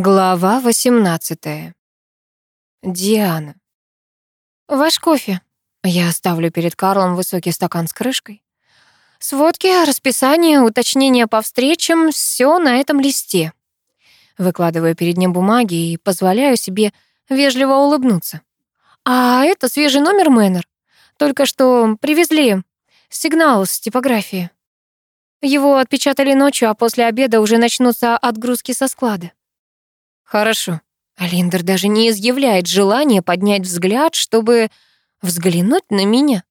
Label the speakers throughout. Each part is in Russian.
Speaker 1: Глава 18. Диана. Ваш кофе. Я ставлю перед Карлом высокий стакан с крышкой. Сводки, расписание, уточнения по встречам — все на этом листе. Выкладываю перед ним бумаги и позволяю себе вежливо улыбнуться. А это свежий номер Мэннер. Только что привезли сигнал с типографии. Его отпечатали ночью, а после обеда уже начнутся отгрузки со склада. Хорошо. Линдер даже не изъявляет желания поднять взгляд, чтобы взглянуть на меня.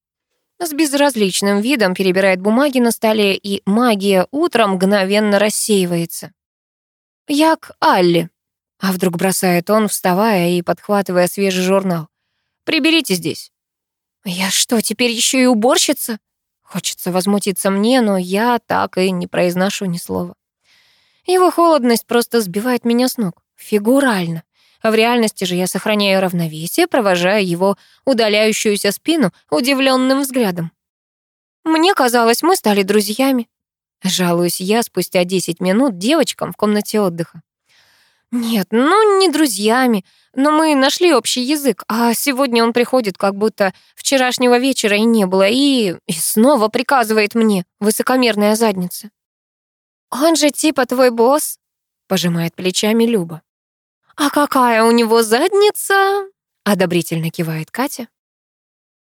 Speaker 1: С безразличным видом перебирает бумаги на столе, и магия утром мгновенно рассеивается. «Я к Алле», — а вдруг бросает он, вставая и подхватывая свежий журнал. «Приберите здесь». «Я что, теперь еще и уборщица?» Хочется возмутиться мне, но я так и не произношу ни слова. Его холодность просто сбивает меня с ног. Фигурально. В реальности же я сохраняю равновесие, провожая его удаляющуюся спину удивленным взглядом. Мне казалось, мы стали друзьями. Жалуюсь я спустя 10 минут девочкам в комнате отдыха. Нет, ну не друзьями, но мы нашли общий язык, а сегодня он приходит, как будто вчерашнего вечера и не было, и, и снова приказывает мне, высокомерная задница. «Он же типа твой босс», — пожимает плечами Люба. «А какая у него задница?» — одобрительно кивает Катя.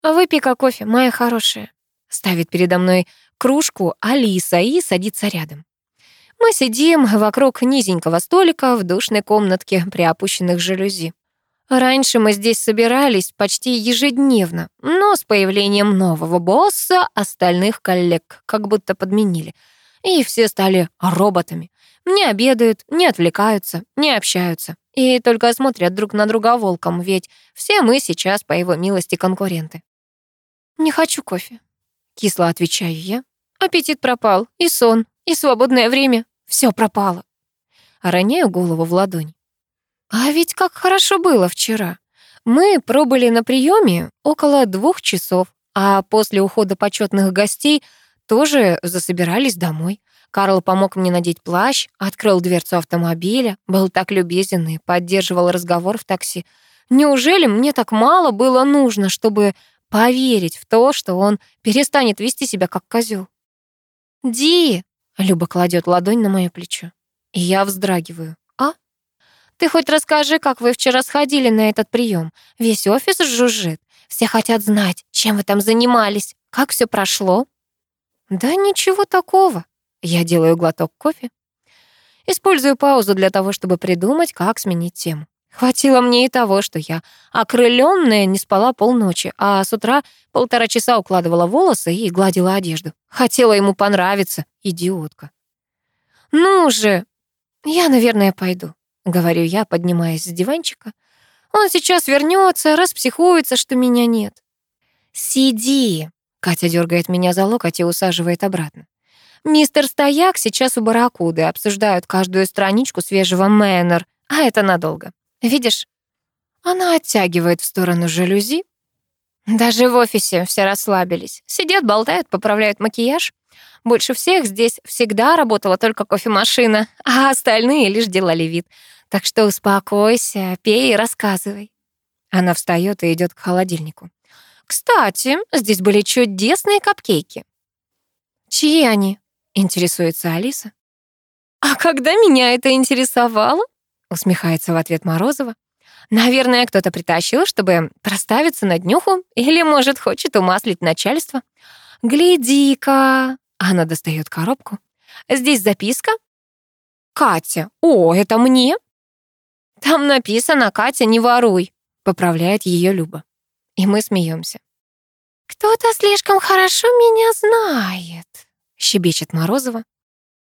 Speaker 1: «Выпей-ка кофе, моя хорошая», — ставит передо мной кружку Алиса и садится рядом. Мы сидим вокруг низенького столика в душной комнатке при опущенных жалюзи. Раньше мы здесь собирались почти ежедневно, но с появлением нового босса остальных коллег как будто подменили, и все стали роботами. Не обедают, не отвлекаются, не общаются. И только смотрят друг на друга волком, ведь все мы сейчас, по его милости, конкуренты. «Не хочу кофе», — кисло отвечаю я. Аппетит пропал, и сон, и свободное время. Все пропало. Роняю голову в ладонь. А ведь как хорошо было вчера. Мы пробыли на приеме около двух часов, а после ухода почетных гостей тоже засобирались домой. Карл помог мне надеть плащ, открыл дверцу автомобиля, был так любезен и поддерживал разговор в такси. Неужели мне так мало было нужно, чтобы поверить в то, что он перестанет вести себя как козел? «Ди!» — Люба кладет ладонь на мое плечо. И я вздрагиваю. «А? Ты хоть расскажи, как вы вчера сходили на этот прием. Весь офис жужжит. Все хотят знать, чем вы там занимались, как все прошло». «Да ничего такого», я делаю глоток кофе. Использую паузу для того, чтобы придумать, как сменить тему. Хватило мне и того, что я, окрылённая, не спала полночи, а с утра полтора часа укладывала волосы и гладила одежду. Хотела ему понравиться, идиотка. «Ну же, я, наверное, пойду», — говорю я, поднимаясь с диванчика. «Он сейчас вернется, распсихуется, что меня нет». «Сиди», — Катя дергает меня за локоть и усаживает обратно. Мистер Стояк сейчас у Барракуды, обсуждают каждую страничку свежего Мэннер, а это надолго. Видишь? Она оттягивает в сторону жалюзи. Даже в офисе все расслабились. Сидят, болтают, поправляют макияж. Больше всех здесь всегда работала только кофемашина, а остальные лишь делали вид. Так что успокойся, пей и рассказывай. Она встает и идет к холодильнику. Кстати, здесь были чудесные капкейки. Чьи они? Интересуется Алиса. «А когда меня это интересовало?» Усмехается в ответ Морозова. «Наверное, кто-то притащил, чтобы проставиться на днюху, или, может, хочет умаслить начальство. Гляди-ка!» Она достает коробку. «Здесь записка?» «Катя, о, это мне?» «Там написано, Катя, не воруй», — поправляет ее Люба. И мы смеемся. «Кто-то слишком хорошо меня знает», щебечет Морозова.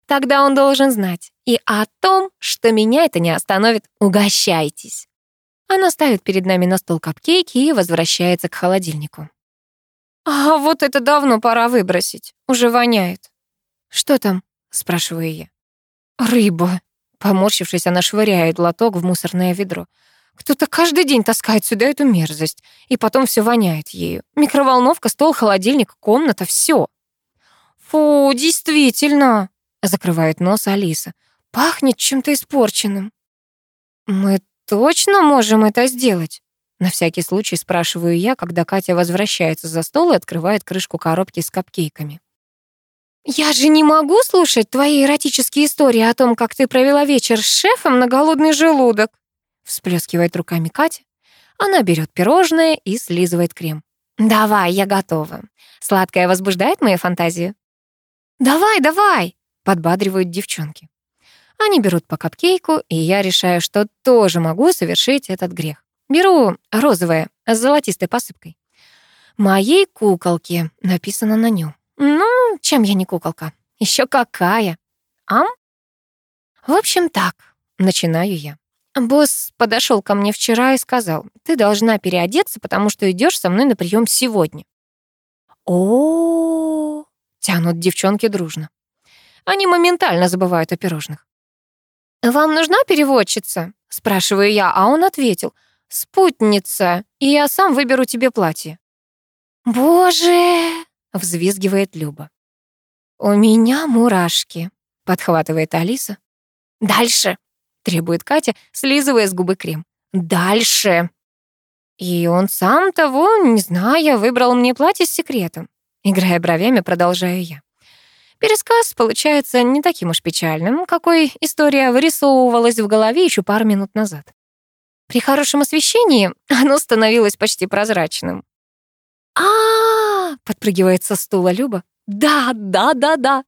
Speaker 1: Тогда он должен знать и о том, что меня это не остановит. Угощайтесь. Она ставит перед нами на стол капкейки и возвращается к холодильнику. А вот это давно пора выбросить. Уже воняет. Что там? спрашиваю я. Рыба. Поморщившись, она швыряет лоток в мусорное ведро. Кто-то каждый день таскает сюда эту мерзость, и потом все воняет ею. Микроволновка, стол, холодильник, комната, все. «Фу, действительно!» — закрывает нос Алиса. «Пахнет чем-то испорченным». Мы точно можем это сделать? На всякий случай спрашиваю я, когда Катя возвращается за стол и открывает крышку коробки с капкейками. «Я же не могу слушать твои эротические истории о том, как ты провела вечер с шефом на голодный желудок», всплескивает руками Катя. Она берет пирожное и слизывает крем. «Давай, я готова. Сладкое возбуждает мои фантазии?» «Давай, давай!» — подбадривают девчонки. Они берут по капкейку, и я решаю, что тоже могу совершить этот грех. Беру розовое с золотистой посыпкой. «Моей куколке» написано на нем. Ну, чем я не куколка? Еще какая. Ам? В общем, так, начинаю я. Босс подошел ко мне вчера и сказал, ты должна переодеться, потому что идешь со мной на прием сегодня. О, -о, -о, тянут девчонки дружно. Они моментально забывают о пирожных. «Вам нужна переводчица?» — спрашиваю я, а он ответил. «Спутница, и я сам выберу тебе платье». «Боже!» — взвизгивает Люба. «У меня мурашки», — подхватывает Алиса. «Дальше!» — требует Катя, слизывая с губы крем. «Дальше!» И он сам того, не зная, выбрал мне платье с секретом. Играя бровями, продолжаю я. Пересказ получается не таким уж печальным, какой история вырисовывалась в голове еще пару минут назад. При хорошем освещении оно становилось почти прозрачным. а, -а, -а подпрыгивает со стула Люба. «Да, да, да, да!»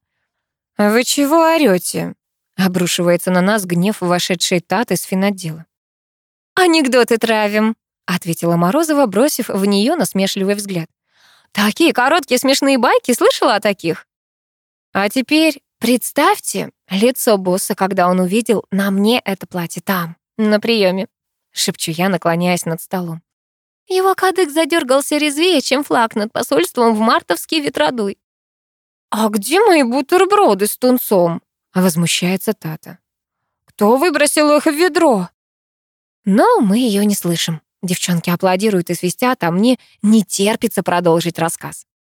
Speaker 1: «Вы чего орёте?» Обрушивается на нас гнев вошедшей Таты с финотдела. «Анекдоты травим», — ответила Морозова, бросив в нее насмешливый взгляд. «Такие короткие смешные байки, слышала о таких?» А теперь представьте лицо босса, когда он увидел на мне это платье там, на приеме, шепчу я, наклоняясь над столом. Его кадык задергался резвее, чем флаг над посольством в мартовский ветродуй. «А где мои бутерброды с тунцом?» — возмущается Тата. «Кто выбросил их в ведро?» Но мы ее не слышим. Девчонки аплодируют и свистят, а мне не терпится продолжить рассказ.